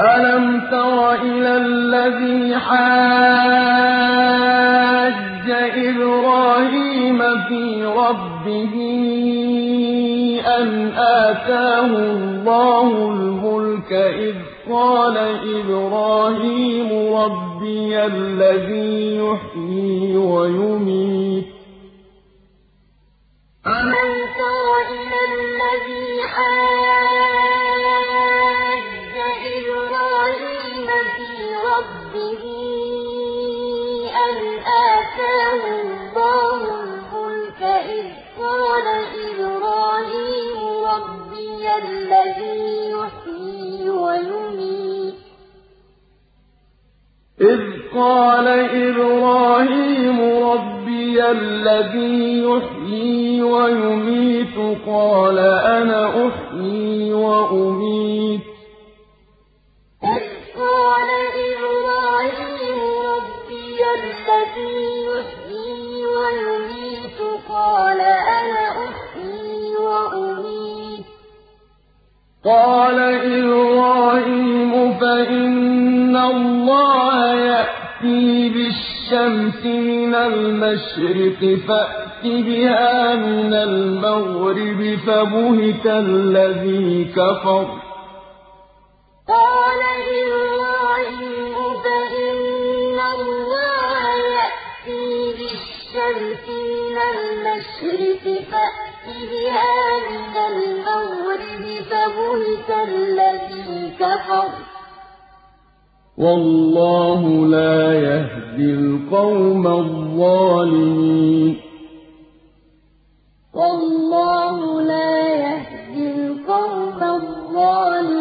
أَلَمْ تَرَ إِلَى الَّذِي حَاجَّ إِبْرَاهِيمَ فِي رَبِّهِ أَنْ آتَاهُ اللَّهُ الْمُلْكَ إِذْ قَالَ إِبْرَاهِيمُ رَبِّيَ الَّذِي يُحْيِي وَيُمِيتُ ۖ أَلَمْ تَرَ إِلَى الَّذِي حَاجَّ رَبِّهِ أَنْ آتَاهُ اللَّهُ الْمُلْكَ إِذْ قَالَ إِبْرَاهِيمُ رَبِّيَ الَّذِي يُحْيِي وَيُمِيتُ ۖ. إِذْ قَالَ إِبْرَاهِيمُ رَبِّيَ الَّذِي يُحْيِي وَيُمِيتُ قَالَ أَنَا أُحْيِي الَّذِي يُحْيِي وَيُمِيتُ قَالَ أَنَا أُحْيِي وَأُمِيتُ ۖ. قَالَ إِبْرَاهِيمُ فَإِنَّ اللَّهَ يَأْتِي بِالشَّمْسِ مِنَ الْمَشْرِقِ فَأْتِ بِهَا مِنَ الْمَغْرِبِ فَبُهِتَ الَّذِي كَفَرَ ۗ. مِنَ الْمَشْرِقِ فَأْتِ بِهَا مِنَ الْمَغْرِبِ فَبُهِتَ الَّذِي كَفَرَ ۗ. وَاللَّهُ لَا يَهْدِي الْقَوْمَ الظَّالِمِينَ. وَاللَّهُ لَا يَهْدِي الْقَوْمَ الظَّالِمِينَ.